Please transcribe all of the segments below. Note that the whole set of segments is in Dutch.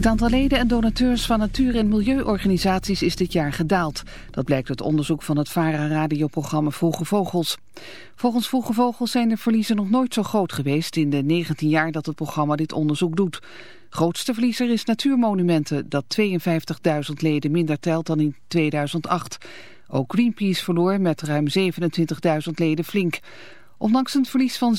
Het aantal leden en donateurs van natuur- en milieuorganisaties is dit jaar gedaald. Dat blijkt uit onderzoek van het VARA-radioprogramma Vroege Vogels. Volgens Vroege Vogels zijn de verliezen nog nooit zo groot geweest... in de 19 jaar dat het programma dit onderzoek doet. Grootste verliezer is Natuurmonumenten... dat 52.000 leden minder telt dan in 2008. Ook Greenpeace verloor met ruim 27.000 leden flink... Ondanks een verlies van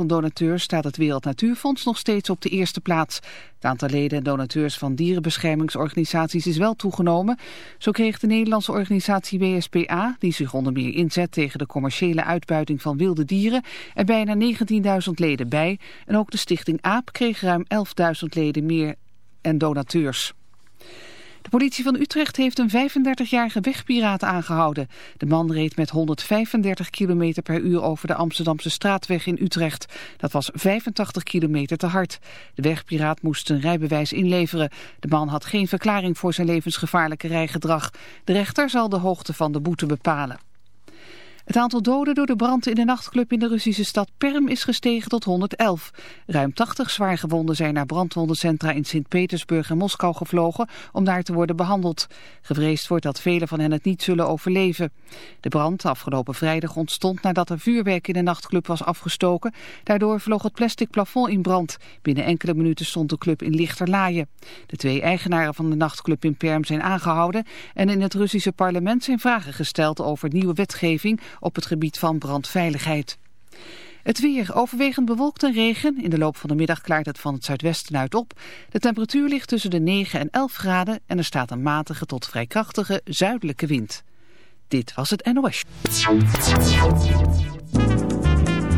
17.000 donateurs staat het Wereld Natuurfonds nog steeds op de eerste plaats. Het aantal leden en donateurs van dierenbeschermingsorganisaties is wel toegenomen. Zo kreeg de Nederlandse organisatie WSPA, die zich onder meer inzet tegen de commerciële uitbuiting van wilde dieren, er bijna 19.000 leden bij. En ook de stichting AAP kreeg ruim 11.000 leden meer en donateurs. De politie van Utrecht heeft een 35-jarige wegpiraat aangehouden. De man reed met 135 km per uur over de Amsterdamse straatweg in Utrecht. Dat was 85 kilometer te hard. De wegpiraat moest zijn rijbewijs inleveren. De man had geen verklaring voor zijn levensgevaarlijke rijgedrag. De rechter zal de hoogte van de boete bepalen. Het aantal doden door de brand in de nachtclub in de Russische stad Perm is gestegen tot 111. Ruim 80 zwaargewonden zijn naar brandwondencentra in Sint-Petersburg en Moskou gevlogen om daar te worden behandeld. Gevreesd wordt dat velen van hen het niet zullen overleven. De brand afgelopen vrijdag ontstond nadat er vuurwerk in de nachtclub was afgestoken. Daardoor vloog het plastic plafond in brand. Binnen enkele minuten stond de club in lichterlaaien. De twee eigenaren van de nachtclub in Perm zijn aangehouden en in het Russische parlement zijn vragen gesteld over nieuwe wetgeving op het gebied van brandveiligheid. Het weer overwegend bewolkt en regen. In de loop van de middag klaart het van het zuidwesten uit op. De temperatuur ligt tussen de 9 en 11 graden en er staat een matige tot vrij krachtige zuidelijke wind. Dit was het NOS.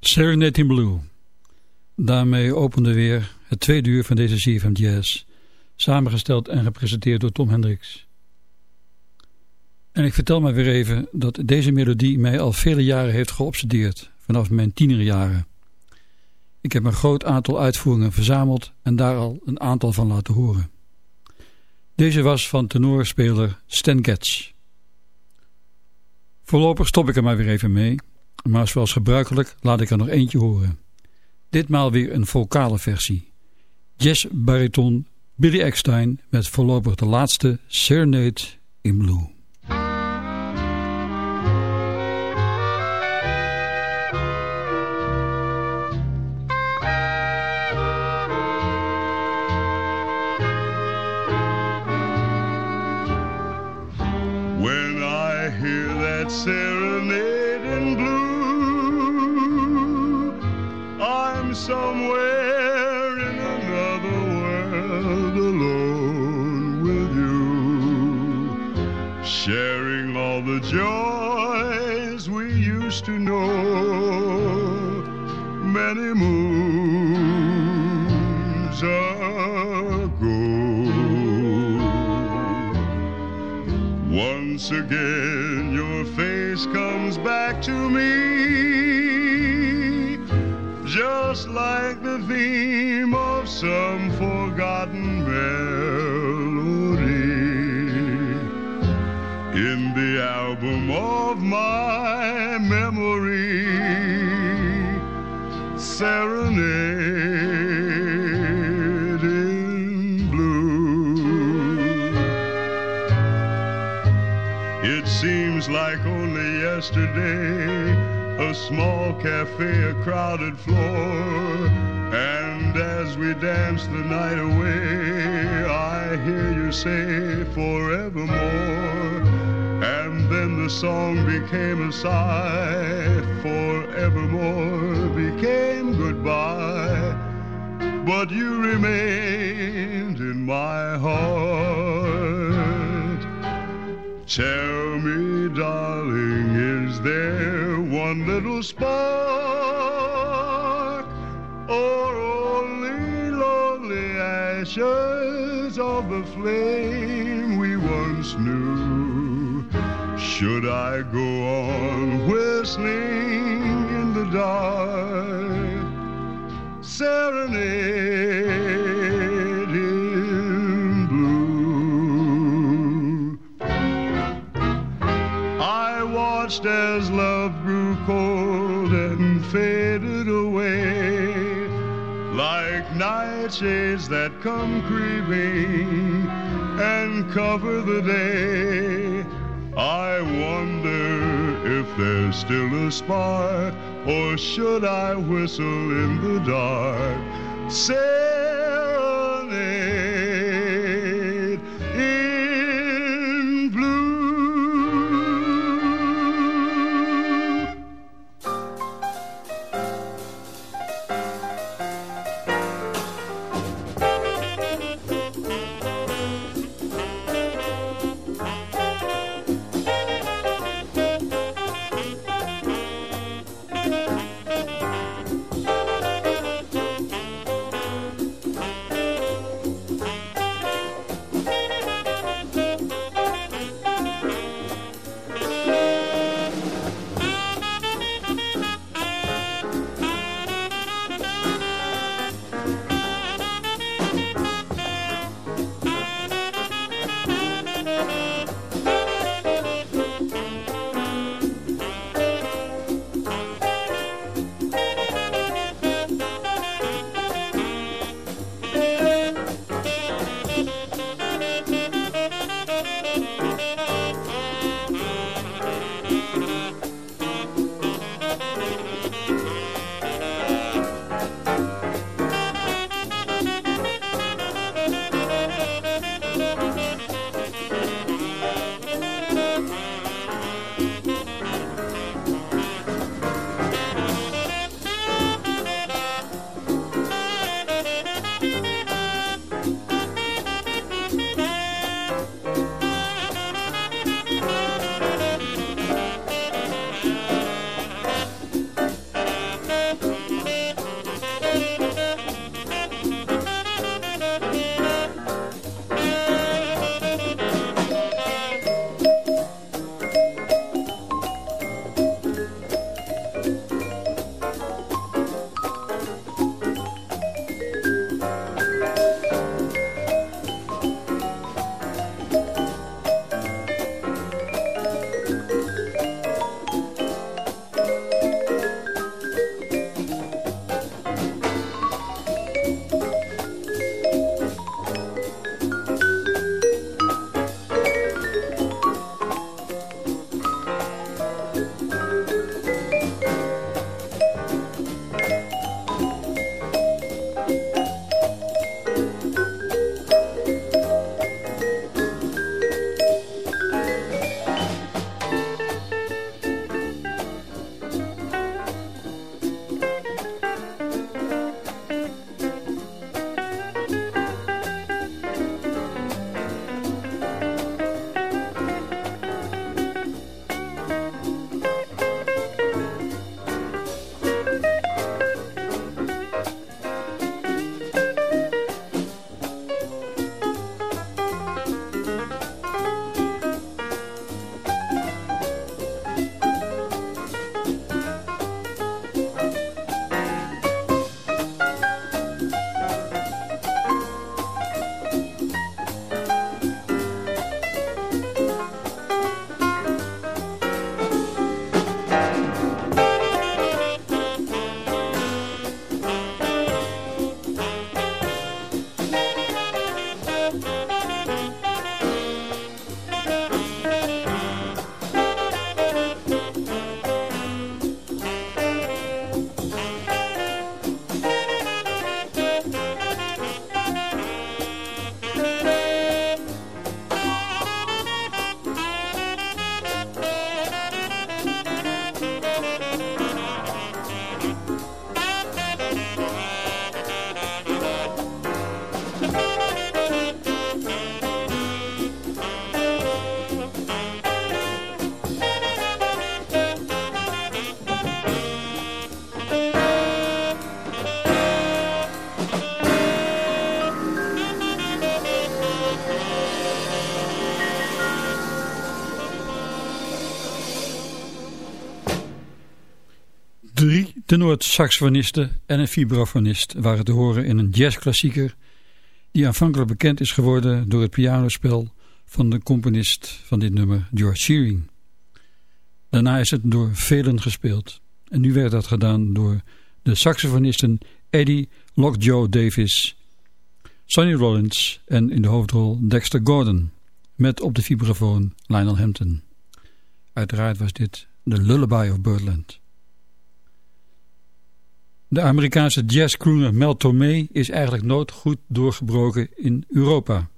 Serenade in Blue. Daarmee opende weer het tweede uur van deze CFM Jazz. Samengesteld en gepresenteerd door Tom Hendricks. En ik vertel maar weer even dat deze melodie mij al vele jaren heeft geobsedeerd. Vanaf mijn tienerjaren. Ik heb een groot aantal uitvoeringen verzameld en daar al een aantal van laten horen. Deze was van tenorspeler Stan Getz. Voorlopig stop ik er maar weer even mee... Maar zoals gebruikelijk laat ik er nog eentje horen. Ditmaal weer een vocale versie. Jazz-bariton Billy Eckstein met voorlopig de laatste Serenade in Blue. Joys we used to know many moons ago. Once again, your face comes back to me just like the theme of some forgotten melody of my memory. Serenade in blue. It seems like only yesterday a small cafe, a crowded floor. And as we dance the night away, I hear you say forevermore. Song became a sigh, forevermore became goodbye. But you remained in my heart. Tell me, darling, is there one little spark, or only lonely ashes of the flame we once knew. Should I go on whistling in the dark? serenading blue. I watched as love grew cold and faded away, like nightshades that come creeping and cover the day. I wonder if there's still a spark, or should I whistle in the dark? Sail Tenor-saxofoniste en een vibrafonist waren te horen in een jazzklassieker die aanvankelijk bekend is geworden door het pianospel van de componist van dit nummer, George Shearing. Daarna is het door velen gespeeld. En nu werd dat gedaan door de saxofonisten Eddie Lockjaw Davis, Sonny Rollins en in de hoofdrol Dexter Gordon, met op de vibrafoon Lionel Hampton. Uiteraard was dit de Lullaby of Birdland. De Amerikaanse jazzcrooner Mel Tormé is eigenlijk nooit goed doorgebroken in Europa.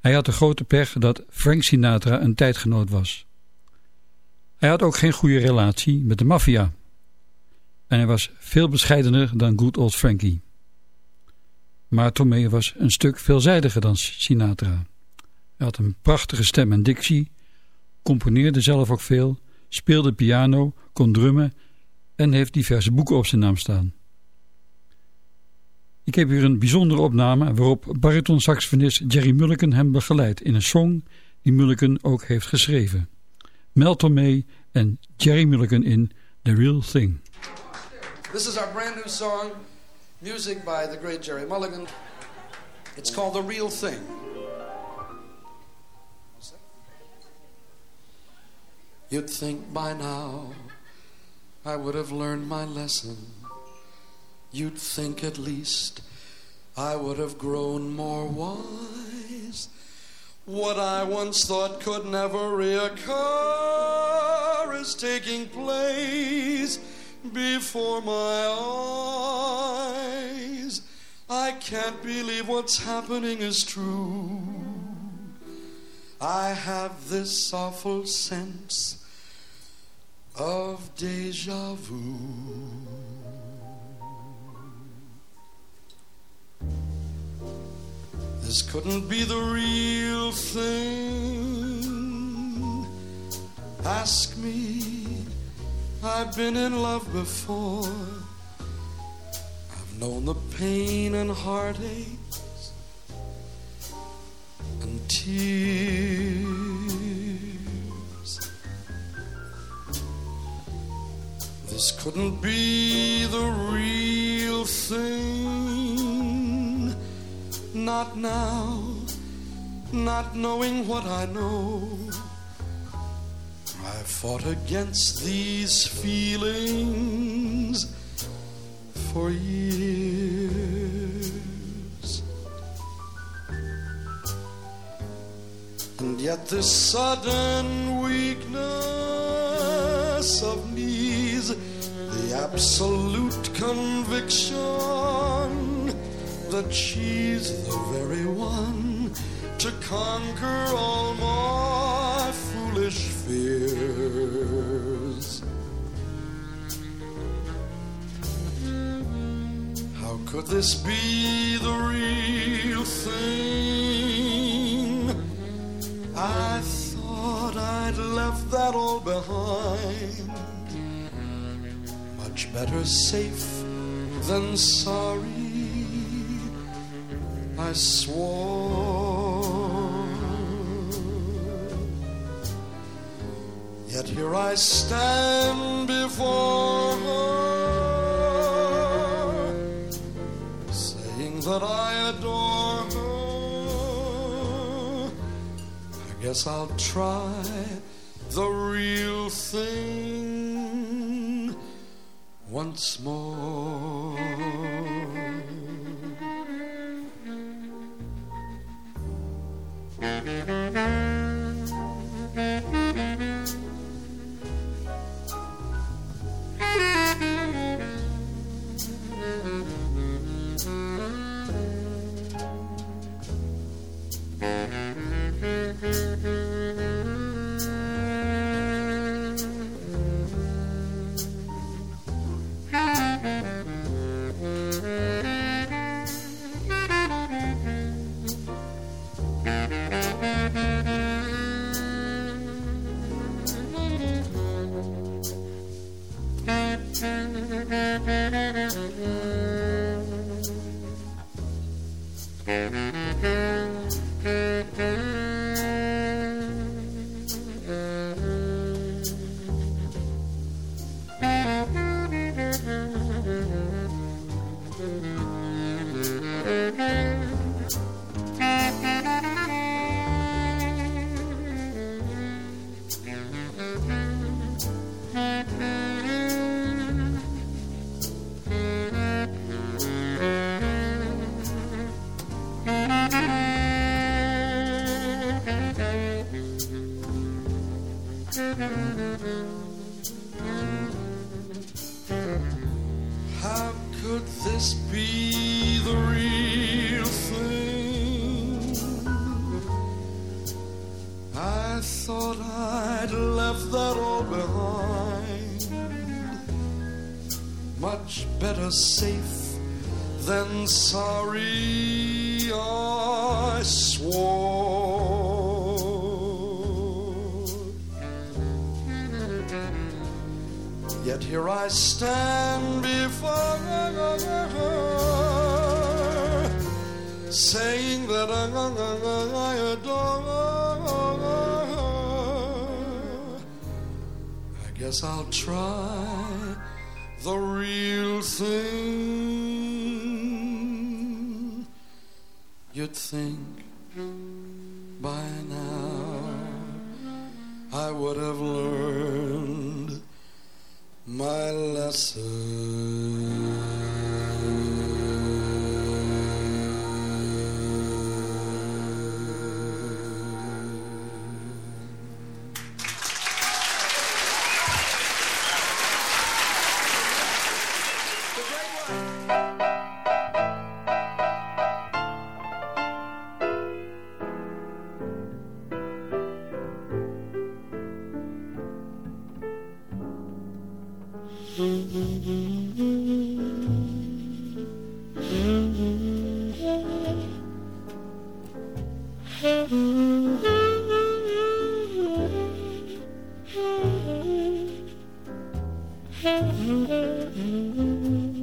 Hij had de grote pech dat Frank Sinatra een tijdgenoot was. Hij had ook geen goede relatie met de maffia. En hij was veel bescheidener dan good old Frankie. Maar Tomei was een stuk veelzijdiger dan Sinatra. Hij had een prachtige stem en dictie, componeerde zelf ook veel, speelde piano, kon drummen en heeft diverse boeken op zijn naam staan. Ik heb hier een bijzondere opname waarop bariton-saxofonist Jerry Mulliken hem begeleidt in een song die Mulliken ook heeft geschreven. Mel Tormé en Jerry Mulliken in The Real Thing. This is our brand new song, music by the great Jerry Mulligan. It's called The Real Thing. You'd think by now I would have learned my lesson. You'd think at least I would have grown more wise. What I once thought could never reoccur is taking place before my eyes. I can't believe what's happening is true. I have this awful sense of deja vu. This couldn't be the real thing. Ask me, I've been in love before. I've known the pain and heartaches and tears. This couldn't be the real thing. Not now, not knowing what I know. I fought against these feelings for years. And yet, this sudden weakness of absolute conviction that she's the very one to conquer all my foolish fears. How could this be the real thing? I thought I'd left that all behind. Much better safe than sorry. I swore. Yet here I stand before her, saying that I adore her. I guess I'll try the real thing once more. How could this be the real thing? I thought I'd left that all behind. Much better safe than sorry, I swore. Here I stand before her, saying that I, adore her. I guess I'll try the real thing. You'd think blessed. Mm-hmm.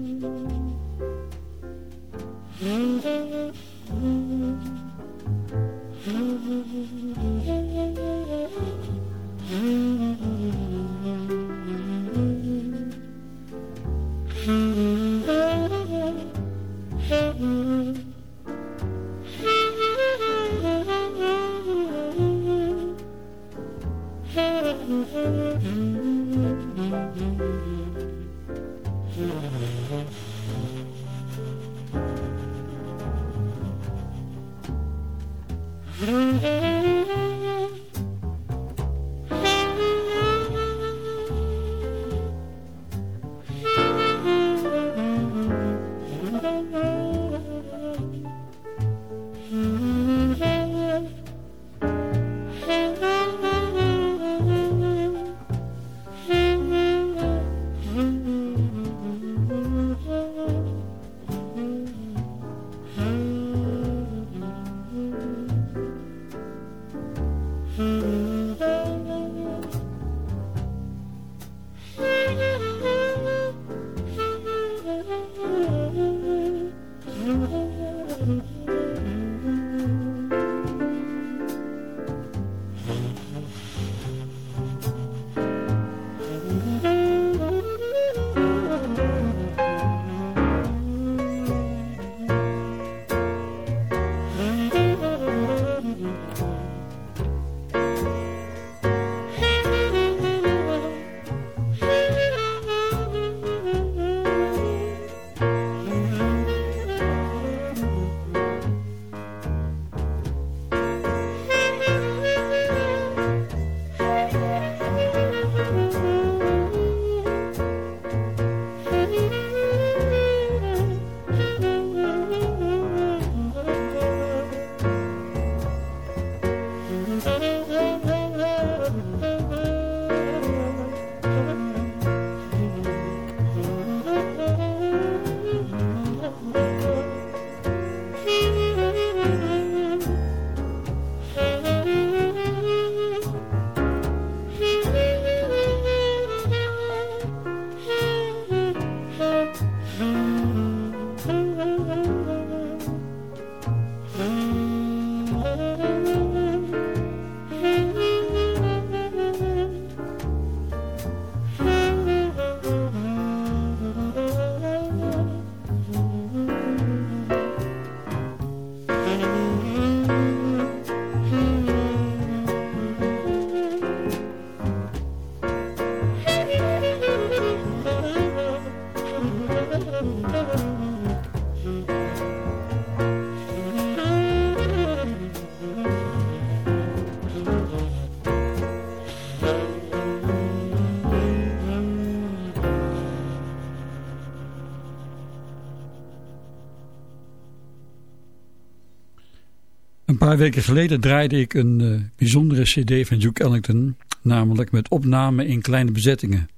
paar weken geleden draaide ik een uh, bijzondere cd van Duke Ellington, namelijk met opname in kleine bezettingen.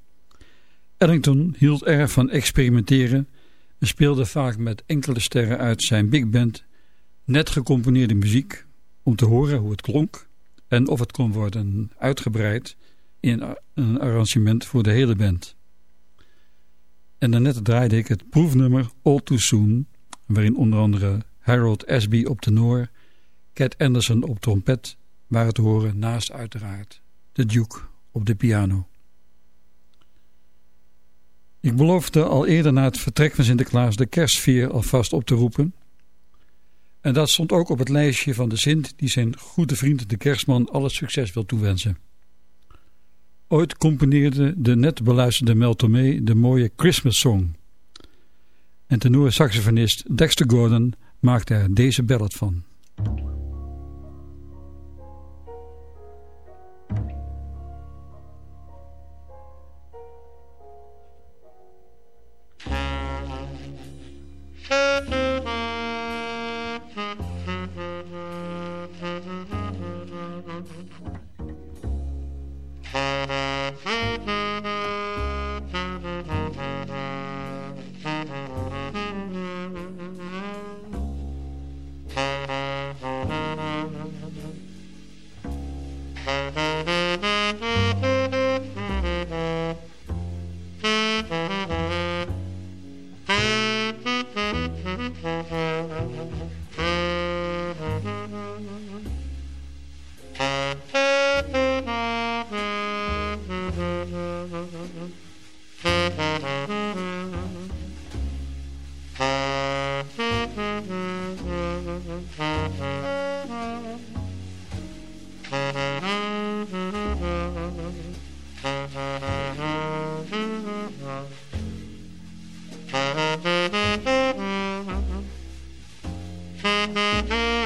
Ellington hield erg van experimenteren en speelde vaak met enkele sterren uit zijn big band net gecomponeerde muziek om te horen hoe het klonk en of het kon worden uitgebreid in een arrangement voor de hele band. En daarnet draaide ik het proefnummer All Too Soon, waarin onder andere Harold Ashby op tenor, Cat Anderson op trompet waren te horen naast uiteraard de Duke op de piano. Ik beloofde al eerder na het vertrek van Sinterklaas de kerstsfeer alvast op te roepen. En dat stond ook op het lijstje van de Sint die zijn goede vriend de kerstman alle succes wil toewensen. Ooit componeerde de net beluisterde Mel Tormé de mooie Christmas Song. En tenor saxofonist Dexter Gordon maakte er deze ballad van. Thank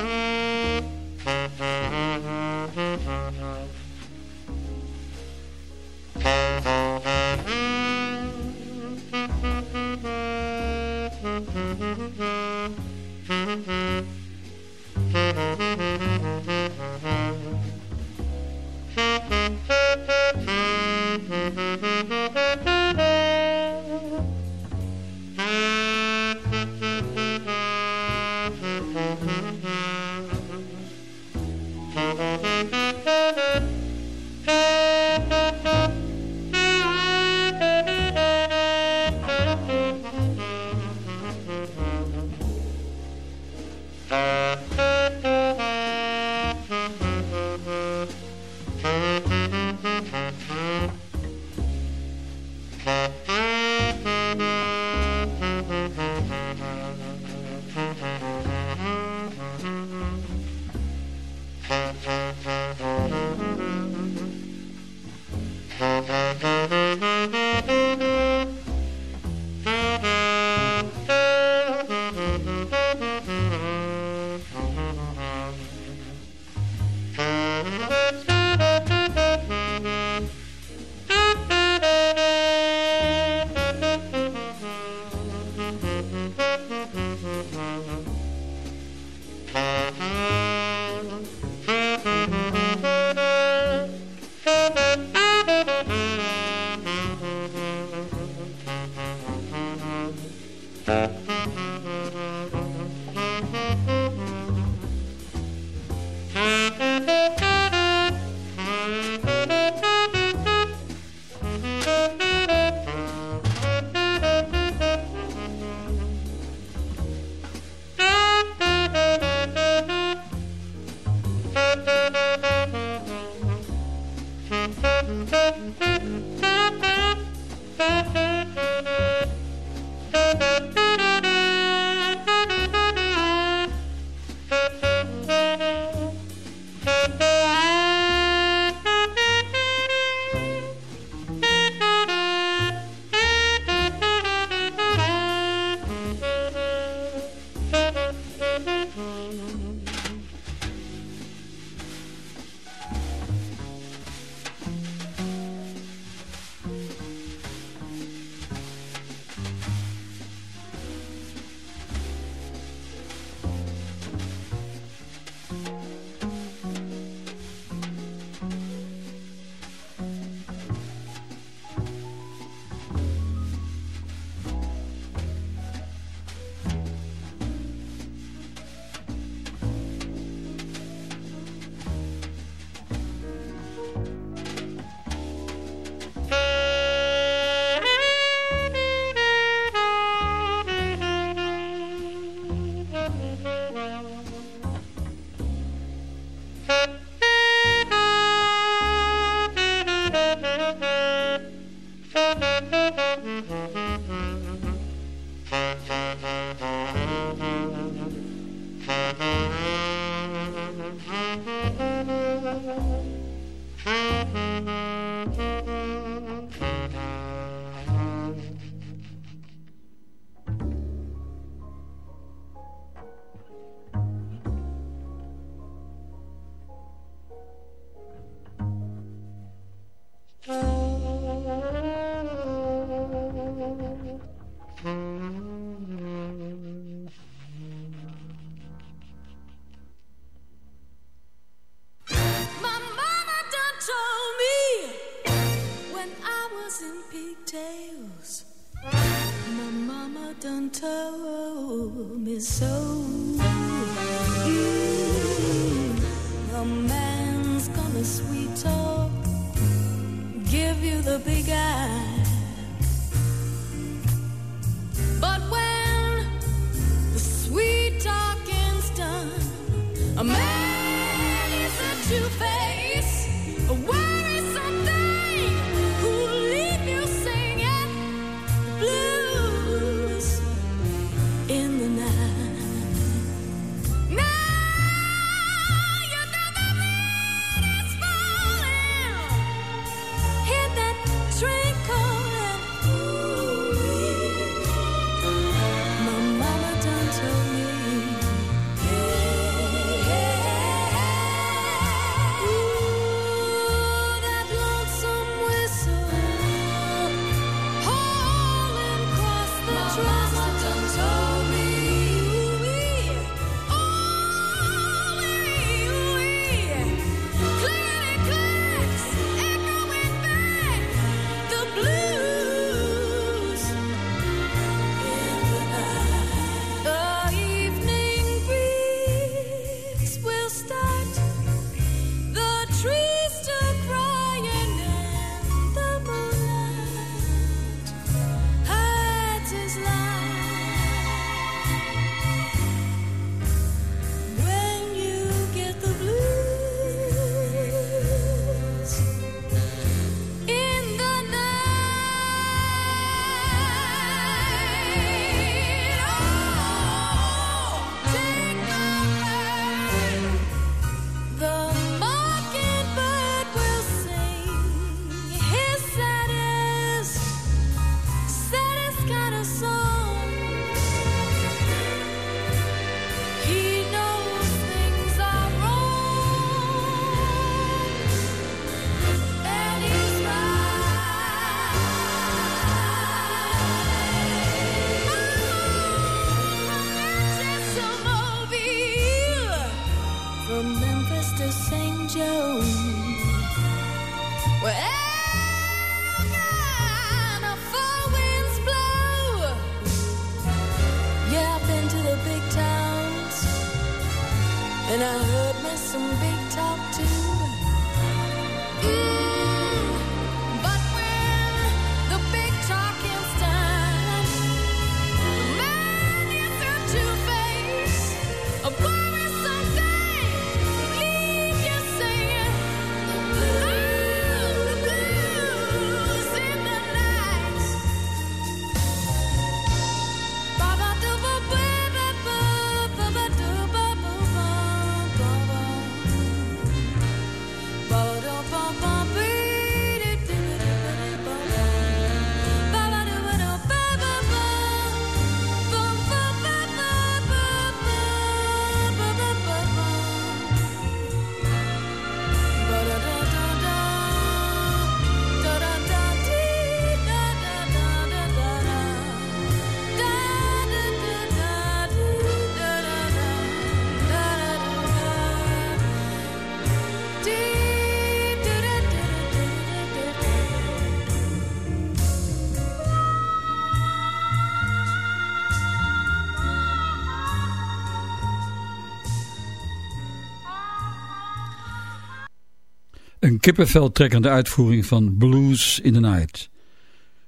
kippenveltrekkende uitvoering van Blues in the Night.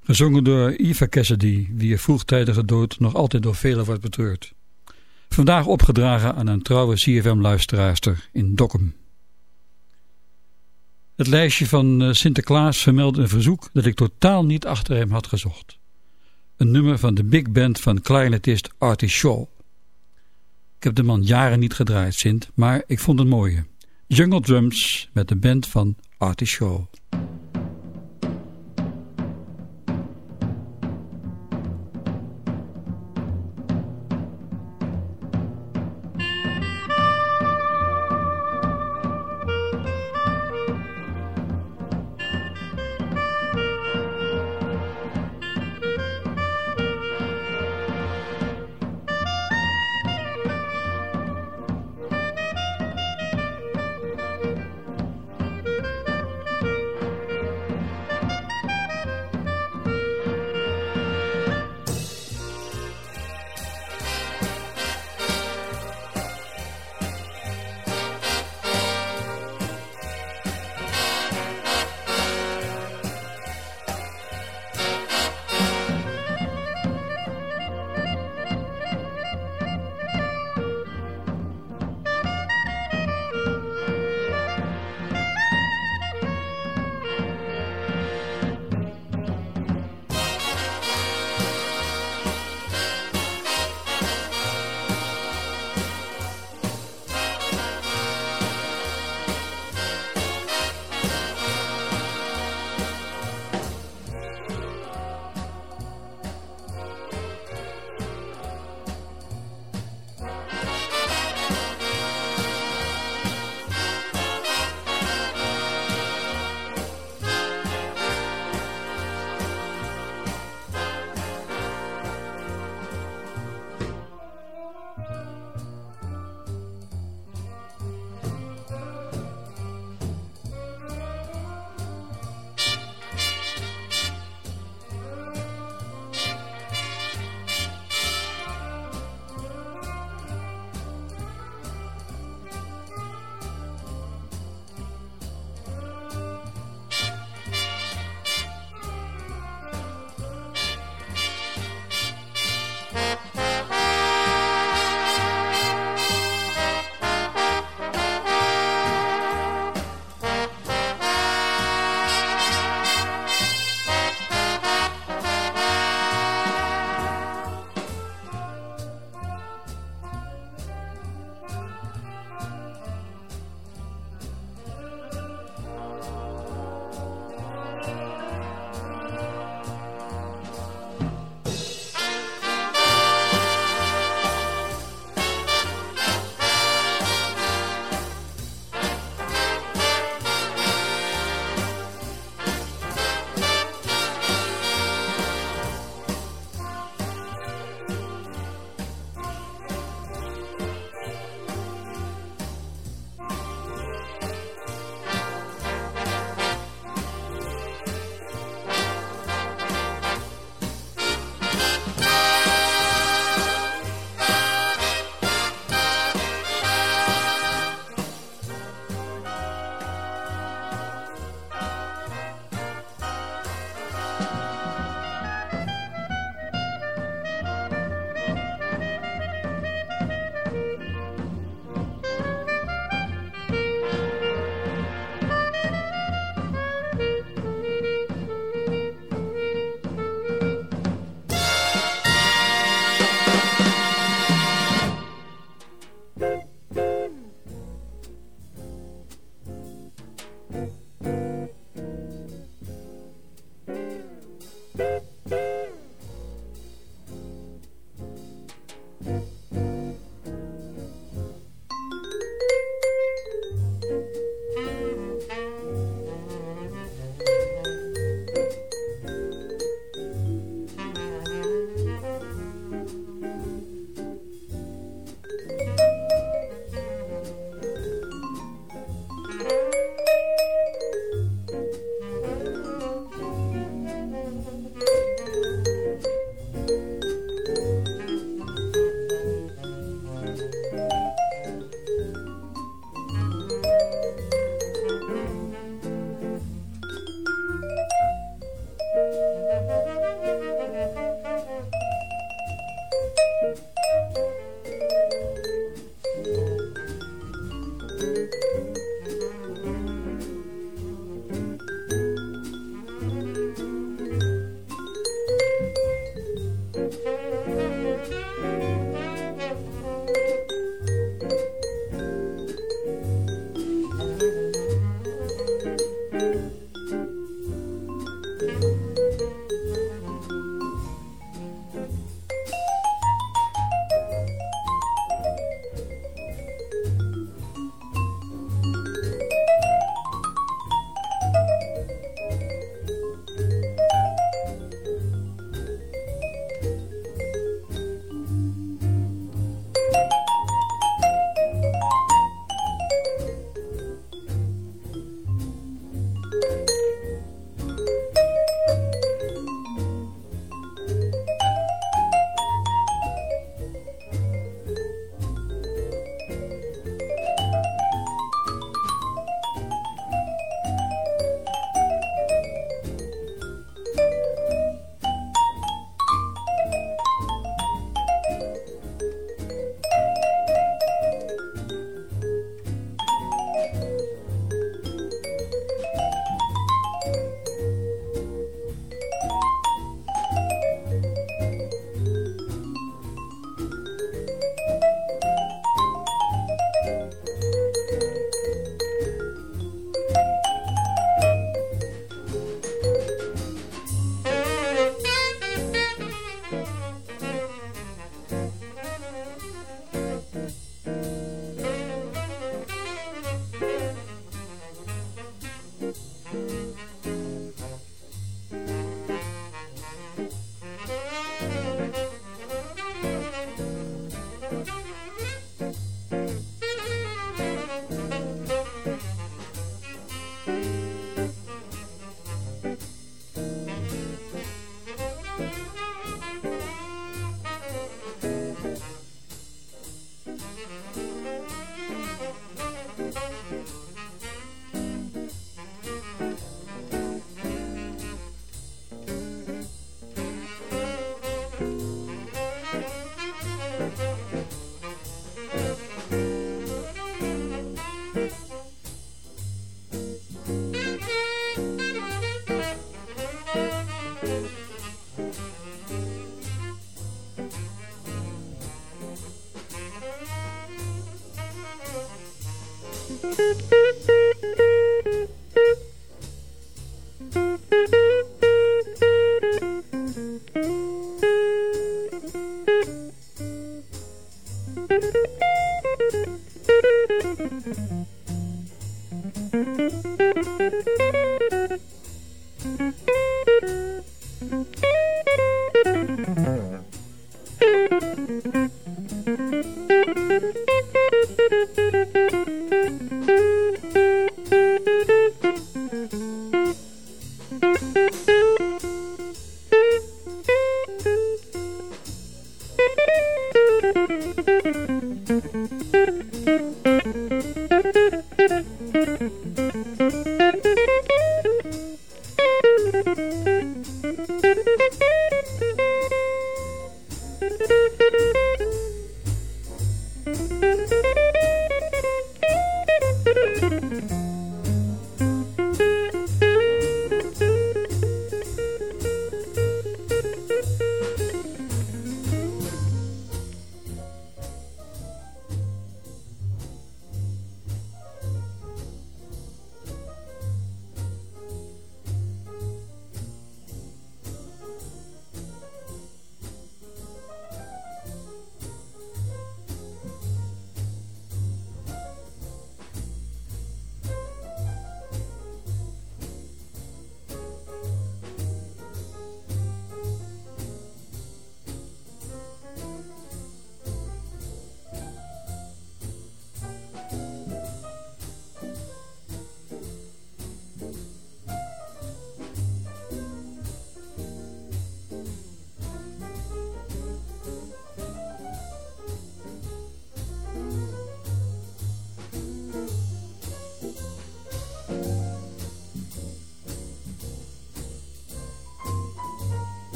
Gezongen door Eva Cassidy, wie vroegtijdige dood nog altijd door velen wordt betreurd. Vandaag opgedragen aan een trouwe CFM-luisteraarster in Dokkum. Het lijstje van eh, Sinterklaas vermeldde een verzoek dat ik totaal niet achter hem had gezocht. Een nummer van de big band van clarinetist Artie Shaw. Ik heb de man jaren niet gedraaid, Sint, maar ik vond het mooie. Jungle Drums met de band van Artie Shaw.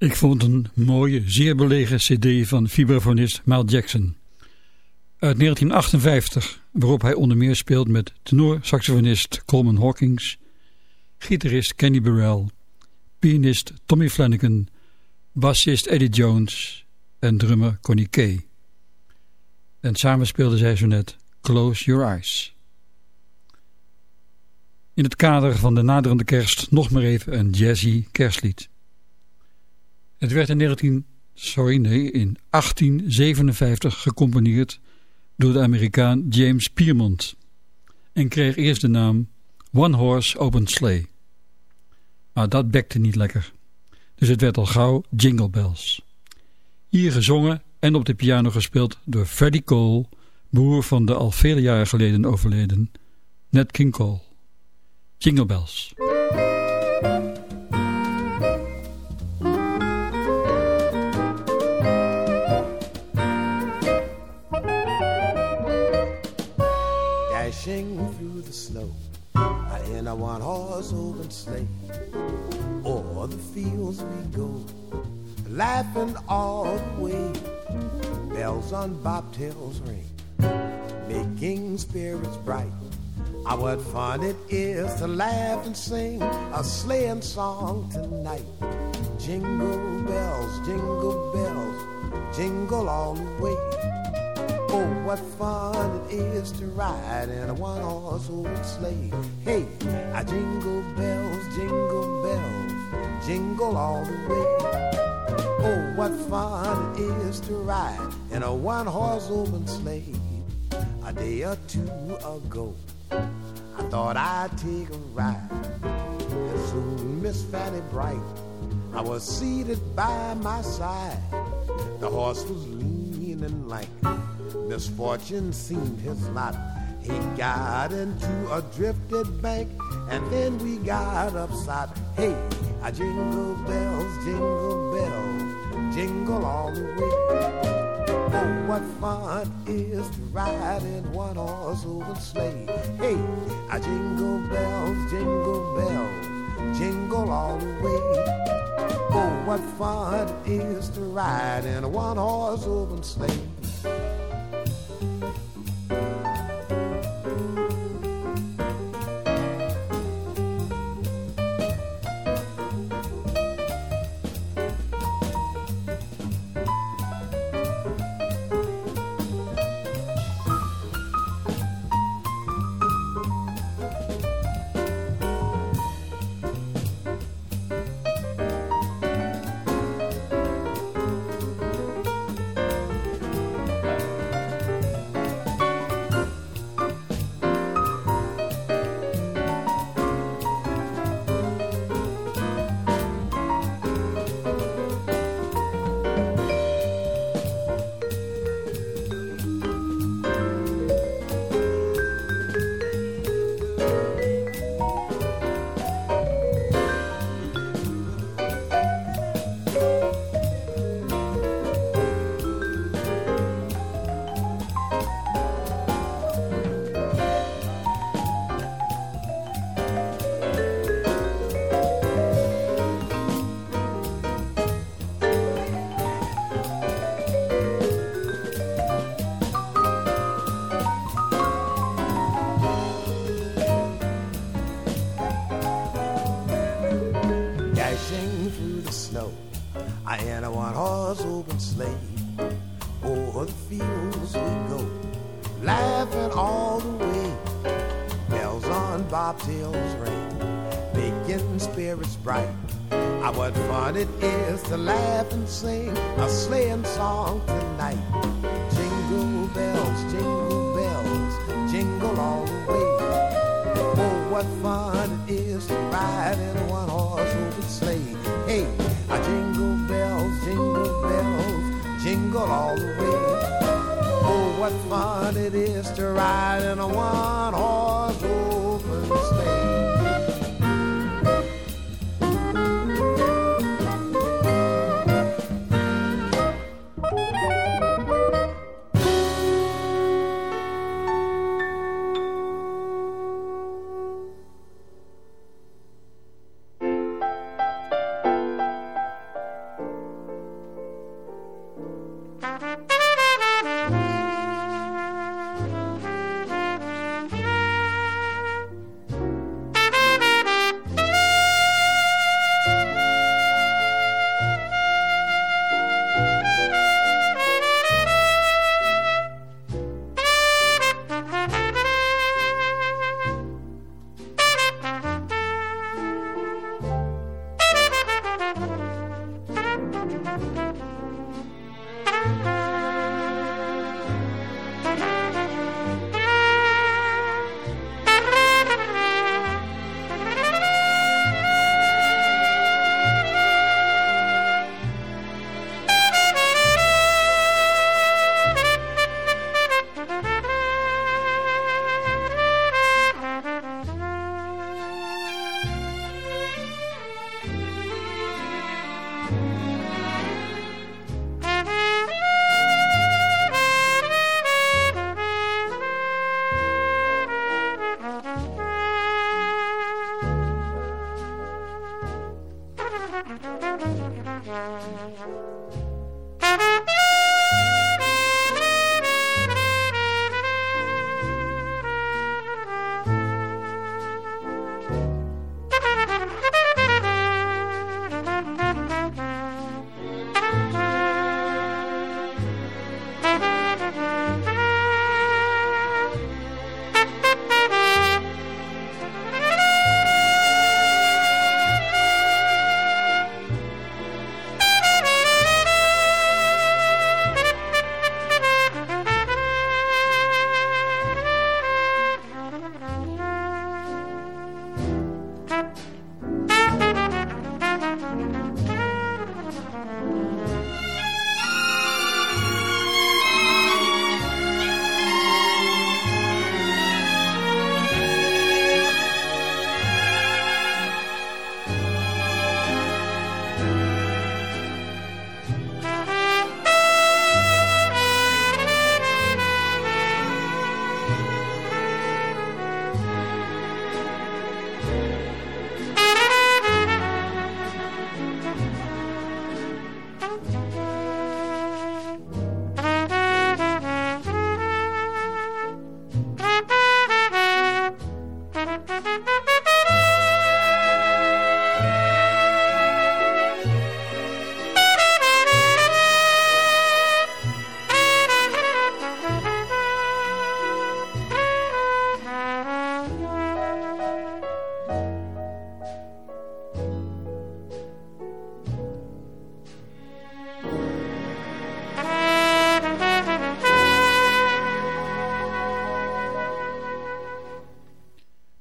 Ik vond een mooie, zeer belegen cd van vibrafonist Miles Jackson. Uit 1958, waarop hij onder meer speelt met tenor-saxofonist Coleman Hawkins, gitarist Kenny Burrell, pianist Tommy Flanagan, bassist Eddie Jones en drummer Connie Kay. En samen speelden zij zo net Close Your Eyes. In het kader van de naderende kerst nog maar even een jazzy kerstlied. Het werd in, 19, sorry, nee, in 1857 gecomponeerd door de Amerikaan James Piermont en kreeg eerst de naam One Horse Open Sleigh. Maar dat bekte niet lekker, dus het werd al gauw Jingle Bells. Hier gezongen en op de piano gespeeld door Freddie Cole, broer van de al vele jaren geleden overleden Nat King Cole. Jingle Bells. In a one horse open sleigh. O'er the fields we go, laughing all the way. Bells on bobtails ring, making spirits bright. Ah, what fun it is to laugh and sing a sleighing song tonight. Jingle bells, jingle bells, jingle all the way. Oh, what fun it is to ride in a one horse open sleigh. Hey, I jingle bells, jingle bells, jingle all the way. Oh, what fun it is to ride in a one horse open sleigh. A day or two ago, I thought I'd take a ride. And soon Miss Fanny Bright, I was seated by my side. The horse was leaning like Misfortune seemed his lot. He got into a drifted bank, and then we got upside. Hey, I jingle bells, jingle bells, jingle all the way. Oh, what fun is to ride in one horse open sleigh. Hey, I jingle bells, jingle bells, jingle all the way. Oh, what fun is to ride in a one horse open sleigh.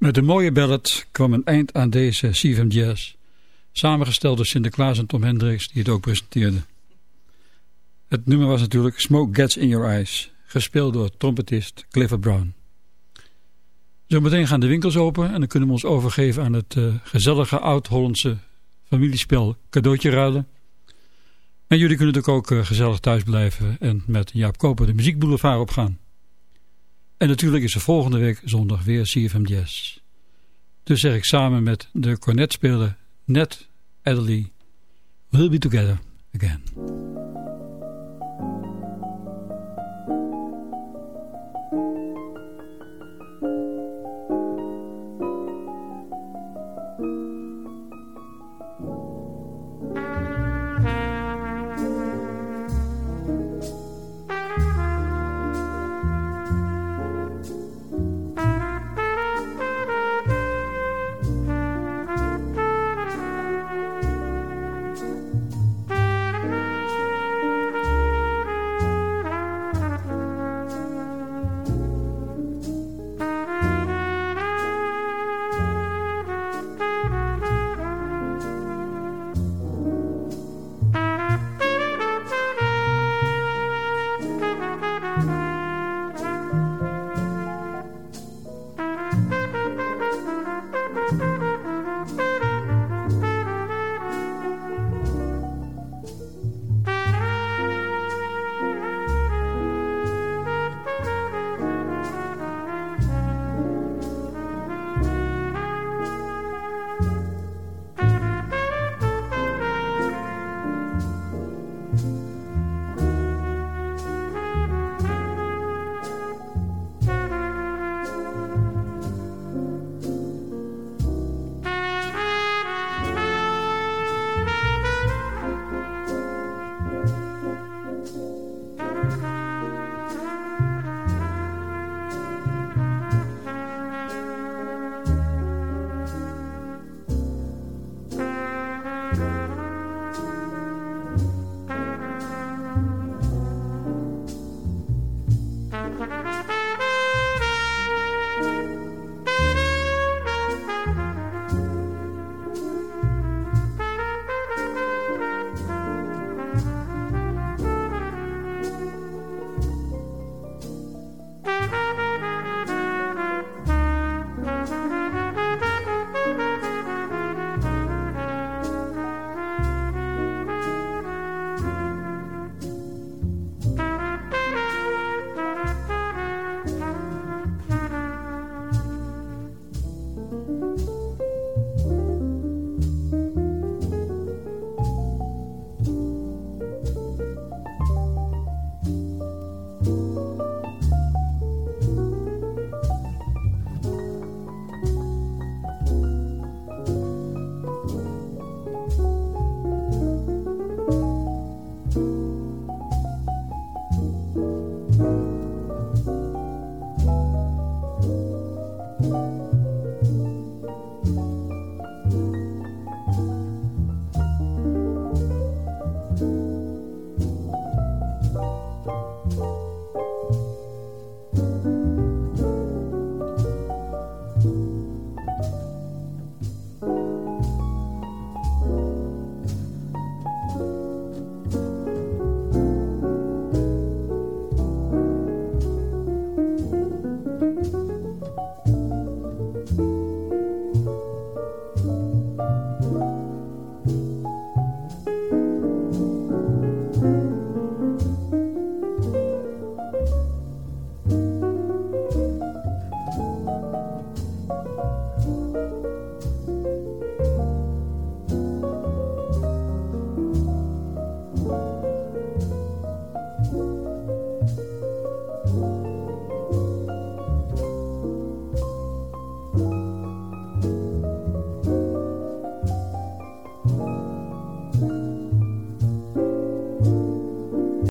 Met een mooie ballad kwam een eind aan deze CFM Jazz, samengesteld door Sinterklaas en Tom Hendricks die het ook presenteerden. Het nummer was natuurlijk Smoke Gets In Your Eyes, gespeeld door trompetist Clifford Brown. Zometeen gaan de winkels open en dan kunnen we ons overgeven aan het uh, gezellige oud-Hollandse familiespel cadeautje ruilen. En jullie kunnen natuurlijk ook uh, gezellig thuis blijven en met Jaap Koper de muziekboulevard opgaan. En natuurlijk is er volgende week zondag weer CFM Jazz. Dus zeg ik samen met de cornetspeler Ned Adderley, We'll be together again.